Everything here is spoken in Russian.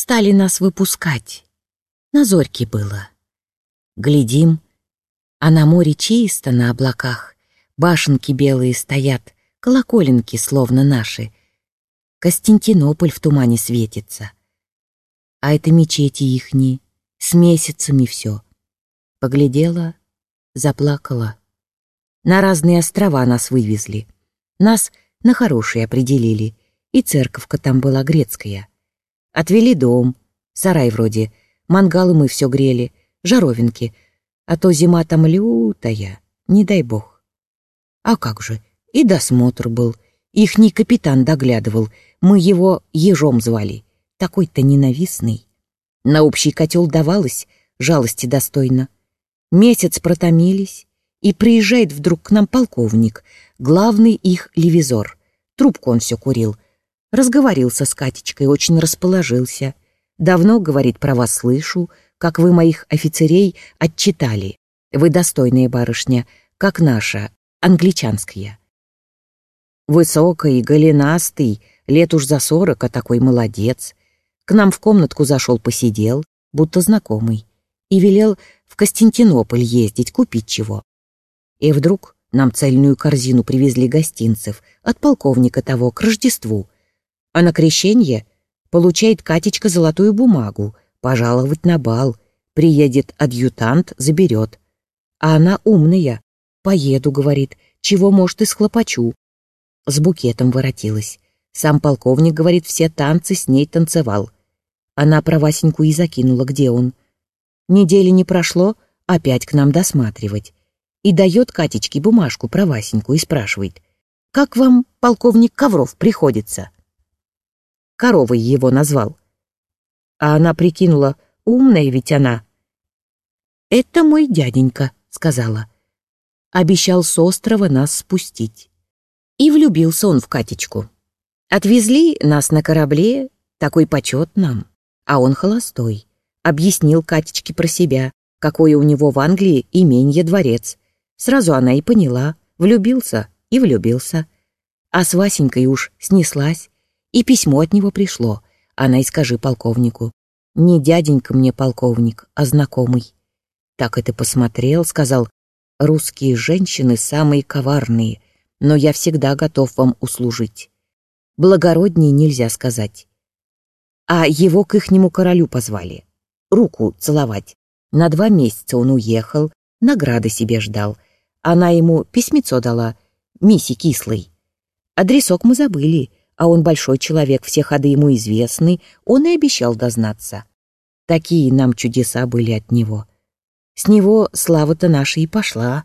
Стали нас выпускать. На зорьке было. Глядим, а на море чисто на облаках. Башенки белые стоят, колоколенки словно наши. Константинополь в тумане светится. А это мечети ихние, с месяцами все. Поглядела, заплакала. На разные острова нас вывезли. Нас на хорошие определили. И церковка там была грецкая. Отвели дом, сарай вроде, мангалы мы все грели, жаровинки, а то зима там лютая, не дай бог. А как же, и досмотр был, ихний капитан доглядывал, мы его ежом звали, такой-то ненавистный. На общий котел давалось, жалости достойно. Месяц протомились, и приезжает вдруг к нам полковник, главный их левизор. Трубку он все курил — Разговорился с Катечкой, очень расположился. Давно, говорит, про вас слышу, как вы моих офицерей отчитали. Вы достойная барышня, как наша, англичанская. Высокий, голенастый, лет уж за сорок, а такой молодец. К нам в комнатку зашел, посидел, будто знакомый, и велел в Константинополь ездить, купить чего. И вдруг нам цельную корзину привезли гостинцев от полковника того к Рождеству — а на крещение получает Катечка золотую бумагу, пожаловать на бал, приедет адъютант, заберет. А она умная, поеду, говорит, чего, может, и схлопочу. С букетом воротилась. Сам полковник, говорит, все танцы с ней танцевал. Она про Васеньку и закинула, где он. Недели не прошло, опять к нам досматривать. И дает Катечке бумажку про Васеньку и спрашивает, «Как вам, полковник Ковров, приходится?» Коровой его назвал. А она прикинула, умная ведь она. «Это мой дяденька», — сказала. Обещал с острова нас спустить. И влюбился он в Катечку. Отвезли нас на корабле, такой почет нам, а он холостой. Объяснил Катечке про себя, какое у него в Англии именье дворец. Сразу она и поняла, влюбился и влюбился. А с Васенькой уж снеслась, и письмо от него пришло. Она и скажи полковнику. Не дяденька мне полковник, а знакомый. Так это посмотрел, сказал, русские женщины самые коварные, но я всегда готов вам услужить. Благороднее нельзя сказать. А его к ихнему королю позвали. Руку целовать. На два месяца он уехал, награды себе ждал. Она ему письмецо дала, миси кислый. Адресок мы забыли, а он большой человек, все ходы ему известны, он и обещал дознаться. Такие нам чудеса были от него. С него слава-то наша и пошла.